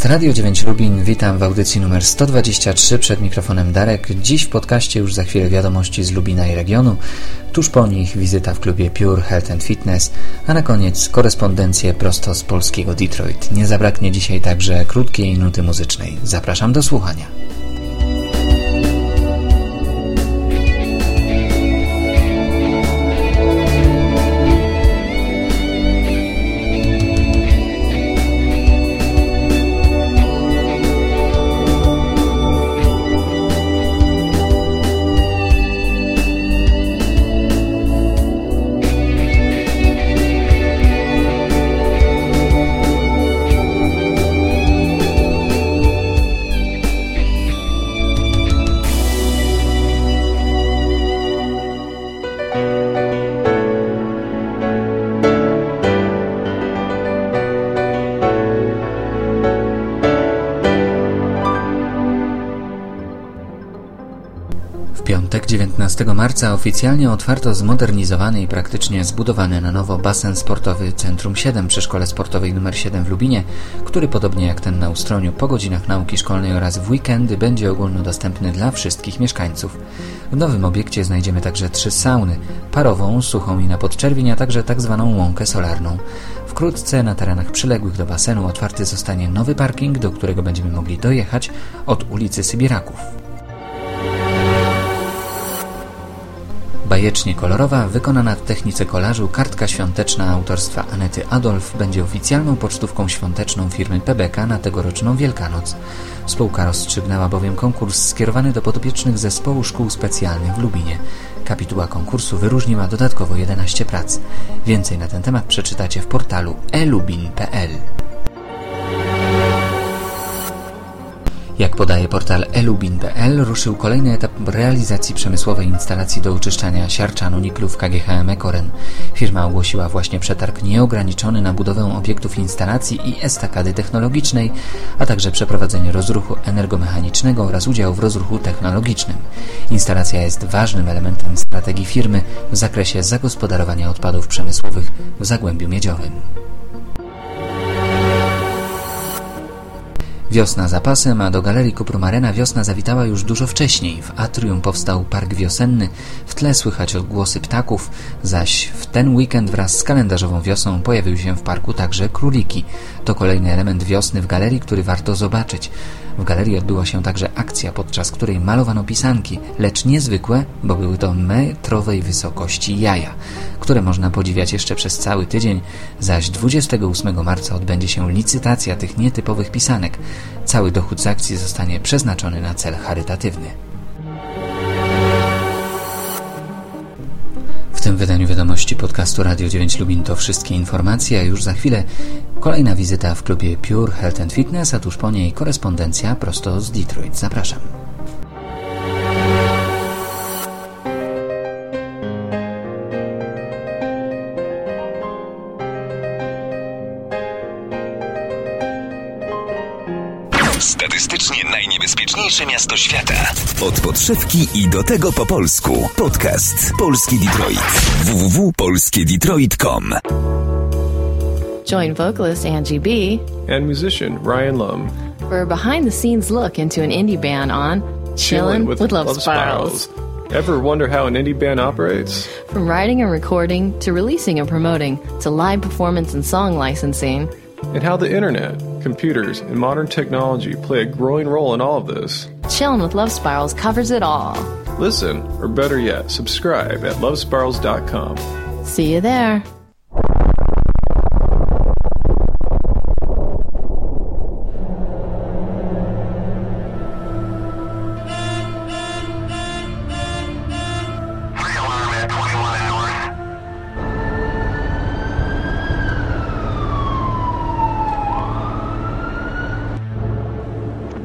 Podcast Radio 9 Lubin. Witam w audycji numer 123 przed mikrofonem Darek. Dziś w podcaście już za chwilę wiadomości z Lubina i regionu. Tuż po nich wizyta w klubie Pure Health and Fitness, a na koniec korespondencje prosto z polskiego Detroit. Nie zabraknie dzisiaj także krótkiej nuty muzycznej. Zapraszam do słuchania. Piątek 19 marca oficjalnie otwarto zmodernizowany i praktycznie zbudowany na nowo basen sportowy Centrum 7 przy Szkole Sportowej nr 7 w Lubinie, który podobnie jak ten na Ustroniu po godzinach nauki szkolnej oraz w weekendy będzie ogólnodostępny dla wszystkich mieszkańców. W nowym obiekcie znajdziemy także trzy sauny, parową, suchą i na podczerwień, a także tak zwaną łąkę solarną. Wkrótce na terenach przyległych do basenu otwarty zostanie nowy parking, do którego będziemy mogli dojechać od ulicy Sybiraków. Bajecznie kolorowa, wykonana w technice kolażu, kartka świąteczna autorstwa Anety Adolf będzie oficjalną pocztówką świąteczną firmy PBK na tegoroczną Wielkanoc. Spółka rozstrzygnęła bowiem konkurs skierowany do podopiecznych zespołu szkół specjalnych w Lubinie. Kapituła konkursu wyróżniła dodatkowo 11 prac. Więcej na ten temat przeczytacie w portalu elubin.pl. Jak podaje portal elubin.pl, ruszył kolejny etap realizacji przemysłowej instalacji do uczyszczania siarczanu niklu w KGHM Ekoren. Firma ogłosiła właśnie przetarg nieograniczony na budowę obiektów instalacji i estakady technologicznej, a także przeprowadzenie rozruchu energomechanicznego oraz udział w rozruchu technologicznym. Instalacja jest ważnym elementem strategii firmy w zakresie zagospodarowania odpadów przemysłowych w Zagłębiu Miedziowym. Wiosna za pasem, a do Galerii Kuprumarena wiosna zawitała już dużo wcześniej. W atrium powstał park wiosenny, w tle słychać odgłosy ptaków, zaś w ten weekend wraz z kalendarzową wiosną pojawił się w parku także króliki. To kolejny element wiosny w galerii, który warto zobaczyć. W galerii odbyła się także akcja, podczas której malowano pisanki, lecz niezwykłe, bo były to metrowej wysokości jaja, które można podziwiać jeszcze przez cały tydzień, zaś 28 marca odbędzie się licytacja tych nietypowych pisanek. Cały dochód z akcji zostanie przeznaczony na cel charytatywny. W tym wydaniu wiadomości podcastu Radio 9 Lubin to wszystkie informacje, a już za chwilę kolejna wizyta w klubie Pure Health and Fitness, a tuż po niej korespondencja prosto z Detroit. Zapraszam. Statystycznie najniebezpieczniejsze miasto świata. Od podszewki i do tego po polsku. Podcast Polski Detroit. www.polskiedetroit.com Join vocalist Angie B. and musician Ryan Lum. for a behind the scenes look into an indie band on Chillin' with, Love, Spirals. Ever wonder how an indie band operates? From writing and recording to releasing and promoting to live performance and song licensing. And how the internet, computers, and modern technology play a growing role in all of this? Chillin' with Love Spirals covers it all. Listen, or better yet, subscribe at lovespirals.com. See you there.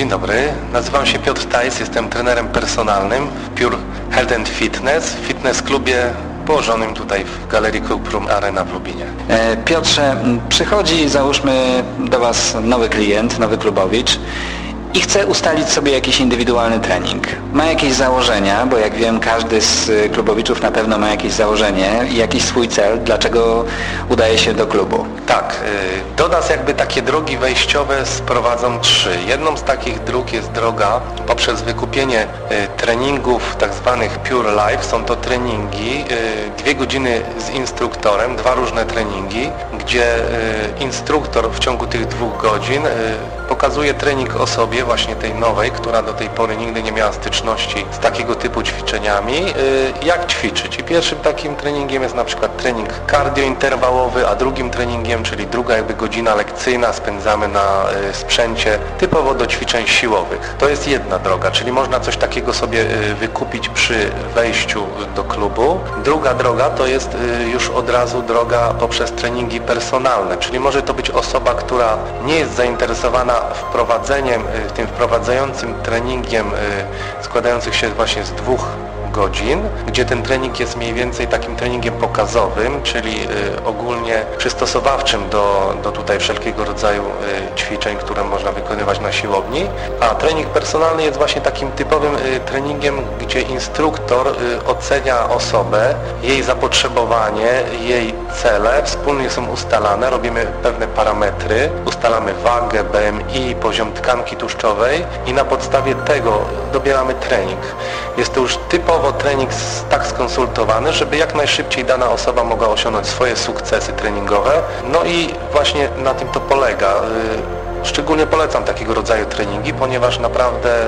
Dzień dobry, nazywam się Piotr Tajs, jestem trenerem personalnym. W Pure Health and Fitness, w fitness klubie położonym tutaj w Galerii Kuprum Arena w Lubinie. E, Piotrze, przychodzi załóżmy do Was nowy klient, nowy klubowicz i chce ustalić sobie jakiś indywidualny trening. Ma jakieś założenia, bo jak wiem każdy z y, klubowiczów na pewno ma jakieś założenie i jakiś swój cel, dlaczego udaje się do klubu. Tak, y, do nas jakby takie drogi wejściowe sprowadzą trzy. Jedną z takich dróg jest droga poprzez wykupienie y, treningów tak zwanych Pure Life. Są to treningi, dwie godziny z instruktorem, dwa różne treningi, gdzie instruktor w ciągu tych dwóch godzin pokazuje trening osobie, właśnie tej nowej, która do tej pory nigdy nie miała styczności z takiego typu ćwiczeniami, y, jak ćwiczyć. I pierwszym takim treningiem jest na przykład trening kardiointerwałowy, a drugim treningiem, czyli druga jakby godzina lekcyjna spędzamy na y, sprzęcie typowo do ćwiczeń siłowych. To jest jedna droga, czyli można coś takiego sobie y, wykupić przy wejściu do klubu. Druga droga to jest już od razu droga poprzez treningi personalne, czyli może to być osoba, która nie jest zainteresowana wprowadzeniem, y, tym wprowadzającym treningiem y, składających się właśnie z dwóch godzin, gdzie ten trening jest mniej więcej takim treningiem pokazowym, czyli y, ogólnie przystosowawczym do, do tutaj wszelkiego rodzaju y, ćwiczeń, które można wykonywać na siłowni, a trening personalny jest właśnie takim typowym y, treningiem, gdzie instruktor ocenia osobę, jej zapotrzebowanie, jej cele, wspólnie są ustalane, robimy pewne parametry, ustalamy wagę, BMI, poziom tkanki tłuszczowej i na podstawie tego dobieramy trening. Jest to już typowo trening tak skonsultowany, żeby jak najszybciej dana osoba mogła osiągnąć swoje sukcesy treningowe. No i właśnie na tym to polega. Szczególnie polecam takiego rodzaju treningi, ponieważ naprawdę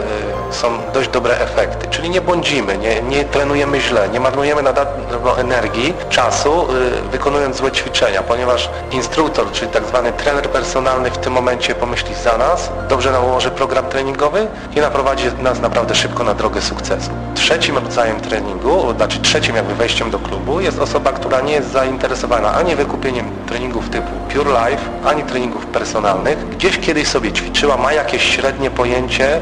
y, są dość dobre efekty. Czyli nie błądzimy, nie, nie trenujemy źle, nie marnujemy na darmo energii, czasu, y, wykonując złe ćwiczenia, ponieważ instruktor, czyli tak zwany trener personalny w tym momencie pomyśli za nas, dobrze nałoży program treningowy i naprowadzi nas naprawdę szybko na drogę sukcesu. Trzecim rodzajem treningu, znaczy trzecim jakby wejściem do klubu jest osoba, która nie jest zainteresowana ani wykupieniem treningów typu Pure Life, ani treningów personalnych. Gdzieś kiedyś sobie ćwiczyła, ma jakieś średnie pojęcie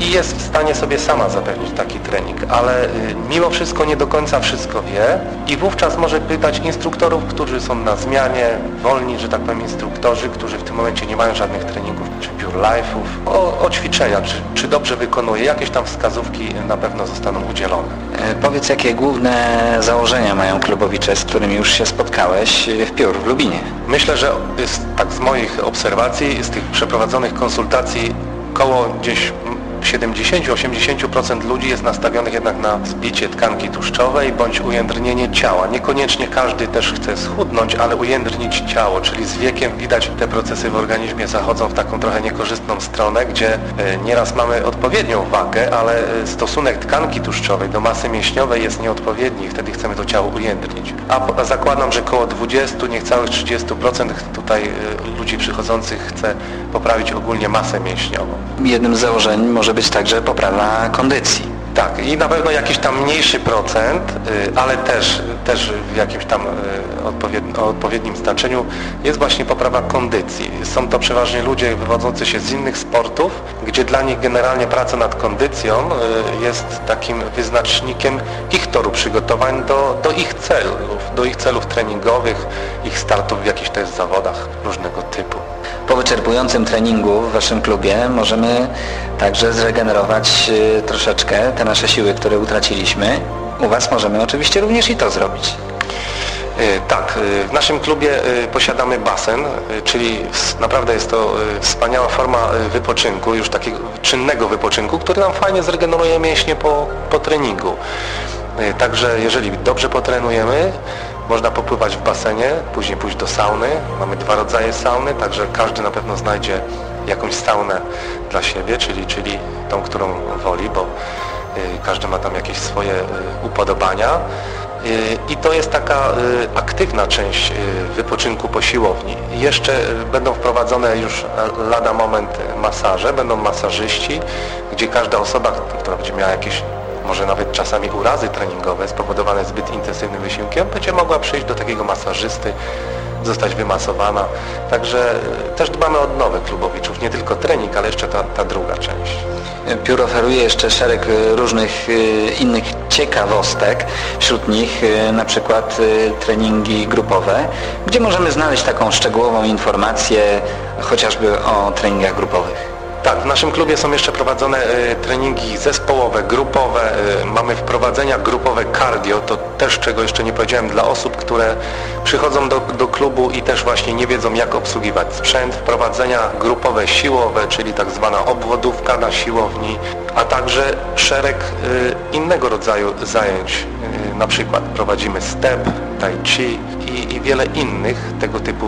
i jest w stanie sobie sama zapewnić taki trening, ale y, mimo wszystko nie do końca wszystko wie i wówczas może pytać instruktorów, którzy są na zmianie, wolni, że tak powiem, instruktorzy, którzy w tym momencie nie mają żadnych treningów czy pure life'ów, o, o ćwiczenia, czy, czy dobrze wykonuje, jakieś tam wskazówki na pewno zostaną udzielone. E, powiedz, jakie główne założenia mają klubowicze, z którymi już się spotkałeś w Piór w Lubinie? Myślę, że jest, tak z moich obserwacji, z tych przeprowadzonych konsultacji, koło gdzieś 70-80% ludzi jest nastawionych jednak na zbicie tkanki tłuszczowej bądź ujędrnienie ciała. Niekoniecznie każdy też chce schudnąć, ale ujędrnić ciało, czyli z wiekiem widać te procesy w organizmie zachodzą w taką trochę niekorzystną stronę, gdzie e, nieraz mamy odpowiednią wagę, ale e, stosunek tkanki tłuszczowej do masy mięśniowej jest nieodpowiedni wtedy chcemy to ciało ujędrnić. A zakładam, że około 20, niecałych 30% tutaj e, ludzi przychodzących chce poprawić ogólnie masę mięśniową. Jednym z założeń może może być także poprawa kondycji. Tak, i na pewno jakiś tam mniejszy procent, y, ale też, też w jakimś tam y, odpowiednim znaczeniu jest właśnie poprawa kondycji. Są to przeważnie ludzie wywodzący się z innych sportów, gdzie dla nich generalnie praca nad kondycją y, jest takim wyznacznikiem ich toru przygotowań do, do ich celów, do ich celów treningowych, ich startów w jakichś też zawodach różnego typu po wyczerpującym treningu w Waszym klubie możemy także zregenerować y, troszeczkę te nasze siły, które utraciliśmy. U Was możemy oczywiście również i to zrobić. Y, tak, y, w naszym klubie posiadamy basen, czyli naprawdę jest to wspaniała forma wypoczynku, już takiego czynnego wypoczynku, który nam fajnie zregeneruje mięśnie po, po treningu. Także jeżeli dobrze potrenujemy, można popływać w basenie, później pójść do sauny. Mamy dwa rodzaje sauny, także każdy na pewno znajdzie jakąś saunę dla siebie, czyli, czyli tą, którą woli, bo każdy ma tam jakieś swoje upodobania. Y, I to jest taka aktywna część wypoczynku po siłowni. Jeszcze będą wprowadzone już lada moment masaże, będą masażyści, gdzie każda osoba, która będzie miała jakieś może nawet czasami urazy treningowe spowodowane zbyt intensywnym wysiłkiem, będzie mogła przyjść do takiego masażysty zostać wymasowana. Także też dbamy o odnowę klubowiczów, nie tylko trening, ale jeszcze ta, ta druga część. Piór oferuje jeszcze szereg różnych innych ciekawostek, wśród nich na przykład treningi grupowe, gdzie możemy znaleźć taką szczegółową informację chociażby o treningach grupowych. Tak, w naszym klubie są jeszcze prowadzone y, treningi zespołowe, grupowe, y, mamy wprowadzenia grupowe cardio, to też czego jeszcze nie powiedziałem dla osób, które przychodzą do, do klubu i też właśnie nie wiedzą jak obsługiwać sprzęt, wprowadzenia grupowe siłowe, czyli tak zwana obwodówka na siłowni, a także szereg y, innego rodzaju zajęć, na przykład prowadzimy step, tai chi i, i wiele innych tego typu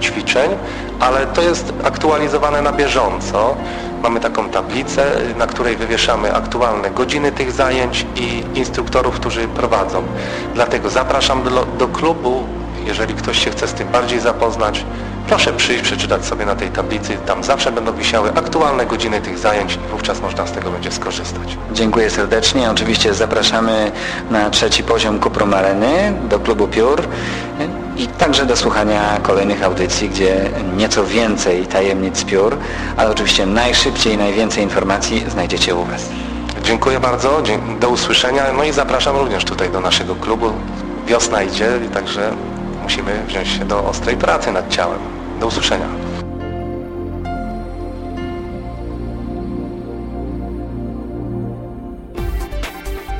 ćwiczeń, ale to jest aktualizowane na bieżąco. Mamy taką tablicę, na której wywieszamy aktualne godziny tych zajęć i instruktorów, którzy prowadzą. Dlatego zapraszam do, do klubu, jeżeli ktoś się chce z tym bardziej zapoznać, proszę przyjść, przeczytać sobie na tej tablicy. Tam zawsze będą wisiały aktualne godziny tych zajęć i wówczas można z tego będzie skorzystać. Dziękuję serdecznie. Oczywiście zapraszamy na trzeci poziom Kuprum Areny do klubu Piór i także do słuchania kolejnych audycji, gdzie nieco więcej tajemnic piór, ale oczywiście najszybciej i najwięcej informacji znajdziecie u Was. Dziękuję bardzo, do usłyszenia, no i zapraszam również tutaj do naszego klubu. Wiosna idzie, także musimy wziąć się do ostrej pracy nad ciałem. Do usłyszenia.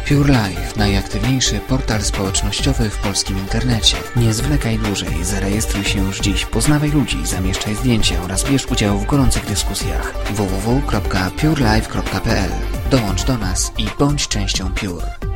Pure Life, najaktywniejszy portal społecznościowy w polskim internecie. Nie zwlekaj dłużej, zarejestruj się już dziś, poznawaj ludzi, zamieszczaj zdjęcia oraz bierz udział w gorących dyskusjach. www.purelife.pl Dołącz do nas i bądź częścią Pure.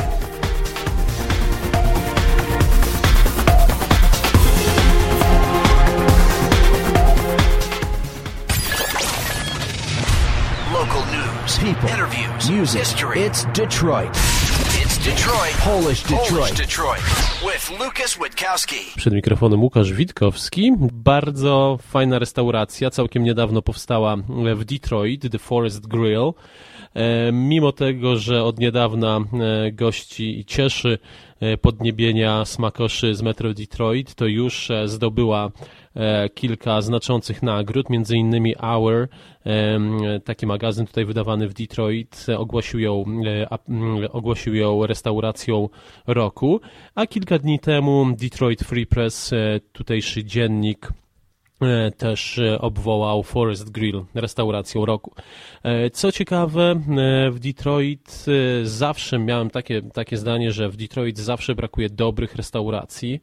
People, interviews, music, history. It's Detroit. It's Detroit. Polish Detroit. Polish Detroit. With Lucas Witkowski. Przed mikrofonem Łukasz Witkowski. Bardzo fajna restauracja, całkiem niedawno powstała w Detroit, The Forest Grill. E, mimo tego, że od niedawna e, gości i cieszy e, podniebienia smakoszy z Metro Detroit, to już zdobyła kilka znaczących nagród, między innymi Hour, taki magazyn tutaj wydawany w Detroit, ogłosił ją, ogłosił ją restauracją roku, a kilka dni temu Detroit Free Press, tutejszy dziennik, E, też e, obwołał Forest Grill restauracją roku. E, co ciekawe, w Detroit zawsze miałem takie, takie zdanie, że w Detroit zawsze brakuje dobrych restauracji.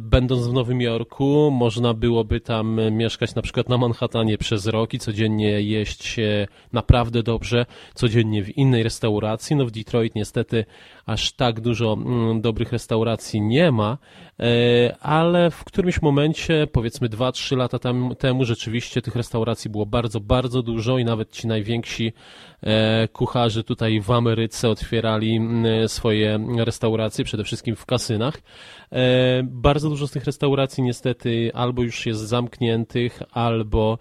Będąc w Nowym Jorku, można byłoby tam mieszkać na przykład na Manhattanie przez rok i codziennie jeść naprawdę dobrze, codziennie w innej restauracji. No w Detroit niestety aż tak dużo mm, dobrych restauracji nie ma, e, ale w którymś momencie, powiedzmy 2-3 lata temu, rzeczywiście tych restauracji było bardzo, bardzo dużo i nawet ci najwięksi e, kucharze tutaj w Ameryce otwierali mm, swoje restauracje, przede wszystkim w kasynach. E, bardzo dużo z tych restauracji niestety albo już jest zamkniętych, albo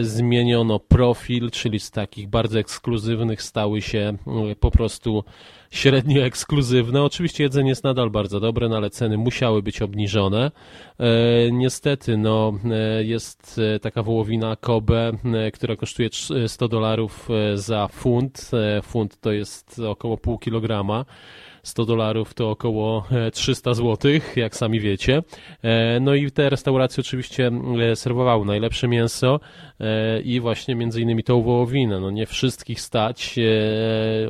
zmieniono profil, czyli z takich bardzo ekskluzywnych stały się mm, po prostu średnio ekskluzywne. Oczywiście jedzenie jest nadal bardzo dobre, no ale ceny musiały być obniżone. E, niestety, no, e, jest e, taka wołowina Kobe, która kosztuje 100 dolarów za funt. Funt to jest około pół kilograma. 100 dolarów to około 300 zł, jak sami wiecie. No i te restauracje oczywiście serwowały najlepsze mięso i właśnie między innymi tą wołowinę. No nie wszystkich stać.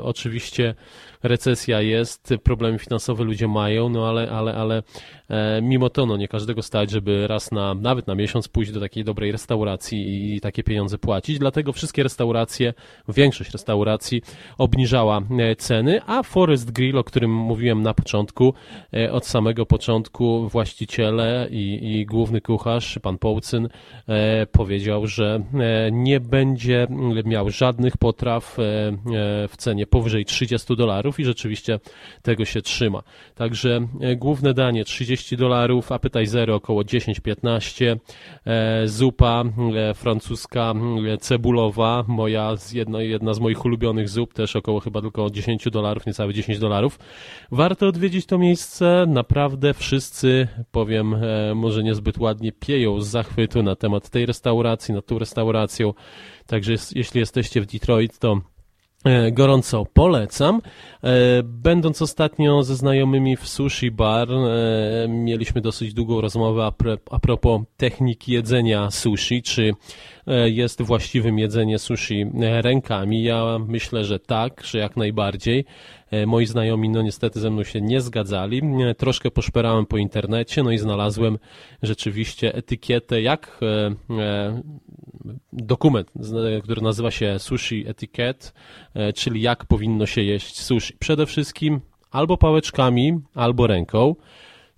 Oczywiście recesja jest, problemy finansowe ludzie mają, no ale, ale, ale e, mimo to no, nie każdego stać, żeby raz na, nawet na miesiąc pójść do takiej dobrej restauracji i takie pieniądze płacić, dlatego wszystkie restauracje, większość restauracji obniżała e, ceny, a Forest Grill, o którym mówiłem na początku. Od samego początku właściciele i, i główny kucharz, pan Połcyn, powiedział, że nie będzie miał żadnych potraw w cenie powyżej 30 dolarów i rzeczywiście tego się trzyma. Także główne danie 30 dolarów, appetizery około 10-15, zupa francuska cebulowa, moja jedna, jedna z moich ulubionych zup, też około chyba tylko 10 dolarów, niecałe 10 dolarów. Warto odwiedzić to miejsce, naprawdę wszyscy, powiem e, może niezbyt ładnie, pieją z zachwytu na temat tej restauracji, nad tą restauracją. Także jeśli jesteście w Detroit, to E, gorąco polecam. E, będąc ostatnio ze znajomymi w sushi bar, e, mieliśmy dosyć długą rozmowę a propos techniki jedzenia sushi, czy jest właściwym jedzenie sushi rękami. Ja myślę, że tak, że jak najbardziej. Moi znajomi no niestety ze mną się nie zgadzali. Troszkę poszperałem po internecie, no i znalazłem rzeczywiście etykietę, jak dokument, który nazywa się Sushi Etiquette, e, czyli jak powinno się jeść sushi. Przede wszystkim albo pałeczkami, albo ręką.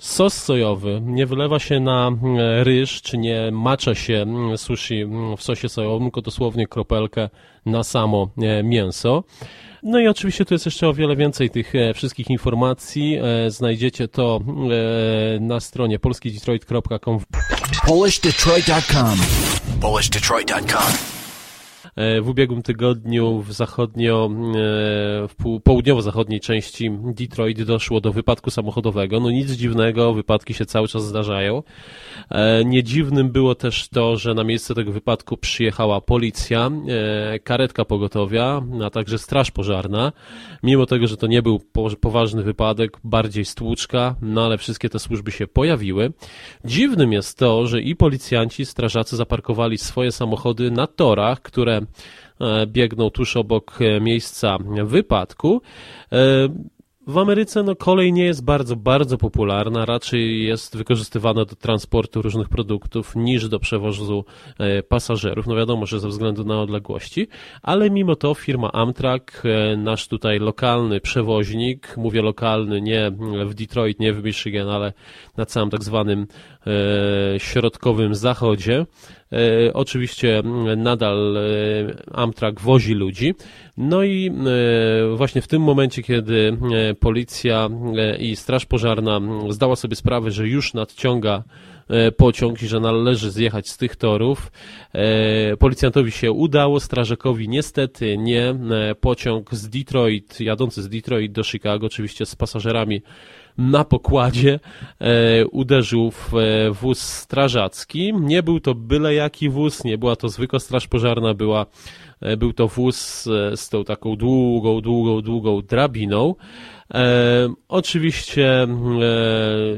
Sos sojowy nie wylewa się na e, ryż, czy nie macza się sushi w sosie sojowym, tylko dosłownie kropelkę na samo e, mięso. No i oczywiście tu jest jeszcze o wiele więcej tych wszystkich informacji. Znajdziecie to na stronie polskidetroit.com polishdetroit.com polishdetroit.com E, w ubiegłym tygodniu w zachodnio, e, w południowo-zachodniej części Detroit doszło do wypadku samochodowego. No nic dziwnego, wypadki się cały czas zdarzają. E, nie dziwnym było też to, że na miejsce tego wypadku przyjechała policja, karetka pogotowia, a także straż pożarna. Mimo tego, że to nie był poważny wypadek, bardziej stłuczka, no ale wszystkie te służby się pojawiły. Dziwnym jest to, że i policjanci, strażacy zaparkowali swoje samochody na torach, które E, biegną tuż obok e, miejsca wypadku. E, w Ameryce no, kolej nie jest bardzo, bardzo popularna, raczej jest wykorzystywana do transportu różnych produktów niż do przewozu pasażerów. No wiadomo, że ze względu na odległości, ale mimo to firma Amtrak, nasz tutaj lokalny przewoźnik, mówię lokalny nie w Detroit, nie w Michigan, ale na całym tak zwanym środkowym zachodzie, E, oczywiście nadal e, Amtrak wozi ludzi. No i e, właśnie w tym momencie, kiedy policja i Straż Pożarna zdała sobie sprawę, że już nadciąga pociąg i że należy zjechać z tych torów. Policjantowi się udało, strażakowi niestety nie. Pociąg z Detroit, jadący z Detroit do Chicago, oczywiście z pasażerami na pokładzie e, uderzył w e, wóz strażacki. Nie był to byle jaki wóz, nie była to zwykła straż pożarna, była, e, był to wóz e, z tą taką długą, długą, długą drabiną. E, oczywiście e,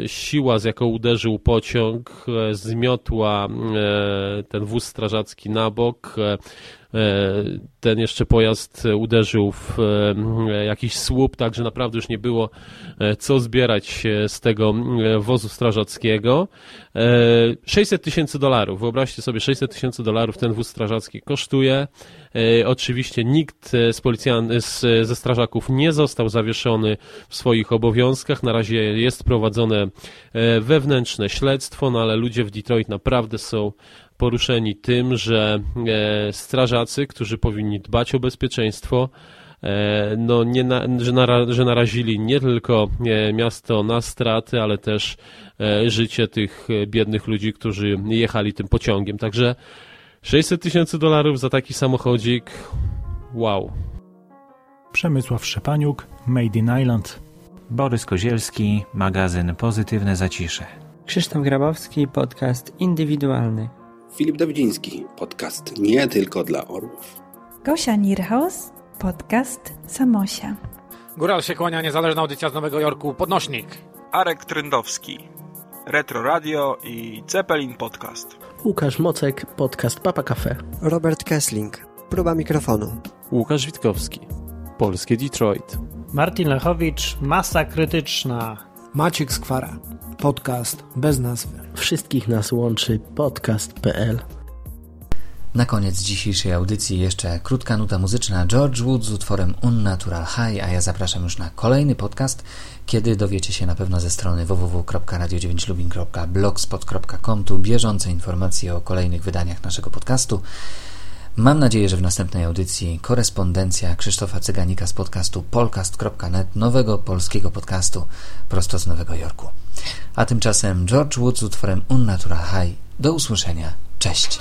siła, z jaką uderzył pociąg, e, zmiotła e, ten wóz strażacki na bok. E, ten jeszcze pojazd uderzył w e, jakiś słup, także naprawdę już nie było co zbierać z tego wozu strażackiego. 600 tysięcy dolarów, wyobraźcie sobie, 600 tysięcy dolarów ten wóz strażacki kosztuje. Oczywiście nikt z policjan, z, ze strażaków nie został zawieszony w swoich obowiązkach. Na razie jest prowadzone e, wewnętrzne śledztwo, no ale ludzie w Detroit naprawdę są poruszeni tym, że e, strażacy, którzy powinni dbać o bezpieczeństwo, e, no nie na, że, nara, że narazili nie tylko miasto na straty, ale też życie tych biednych ludzi, którzy jechali tym pociągiem. Także 600 tysięcy dolarów za taki samochodzik, wow. Przemysław Szepaniuk, Made in Island. Borys Kozielski, magazyn Pozytywne Zacisze. Krzysztof Grabowski, podcast indywidualny. Filip Dawidziński, podcast nie tylko dla orłów. Gosia Nierhaus, podcast Samosia. Góral się kłania, niezależna audycja z Nowego Jorku, Podnośnik. Arek Tryndowski, Retro Radio i Zeppelin Podcast. Łukasz Mocek, podcast Papa Cafe. Robert Kessling, próba mikrofonu. Łukasz Witkowski, Polskie Detroit. Martin Lechowicz, Masa Krytyczna. Maciek Skwara, podcast bez nazwy. Wszystkich nas łączy podcast.pl Na koniec dzisiejszej audycji jeszcze krótka nuta muzyczna George Wood z utworem Unnatural High, a ja zapraszam już na kolejny podcast, kiedy dowiecie się na pewno ze strony www.radio9lubin.blogspot.com tu bieżące informacje o kolejnych wydaniach naszego podcastu. Mam nadzieję, że w następnej audycji korespondencja Krzysztofa Cyganika z podcastu polcast.net, nowego polskiego podcastu prosto z Nowego Jorku. A tymczasem George Wood z utworem Unnatural High. Do usłyszenia. Cześć.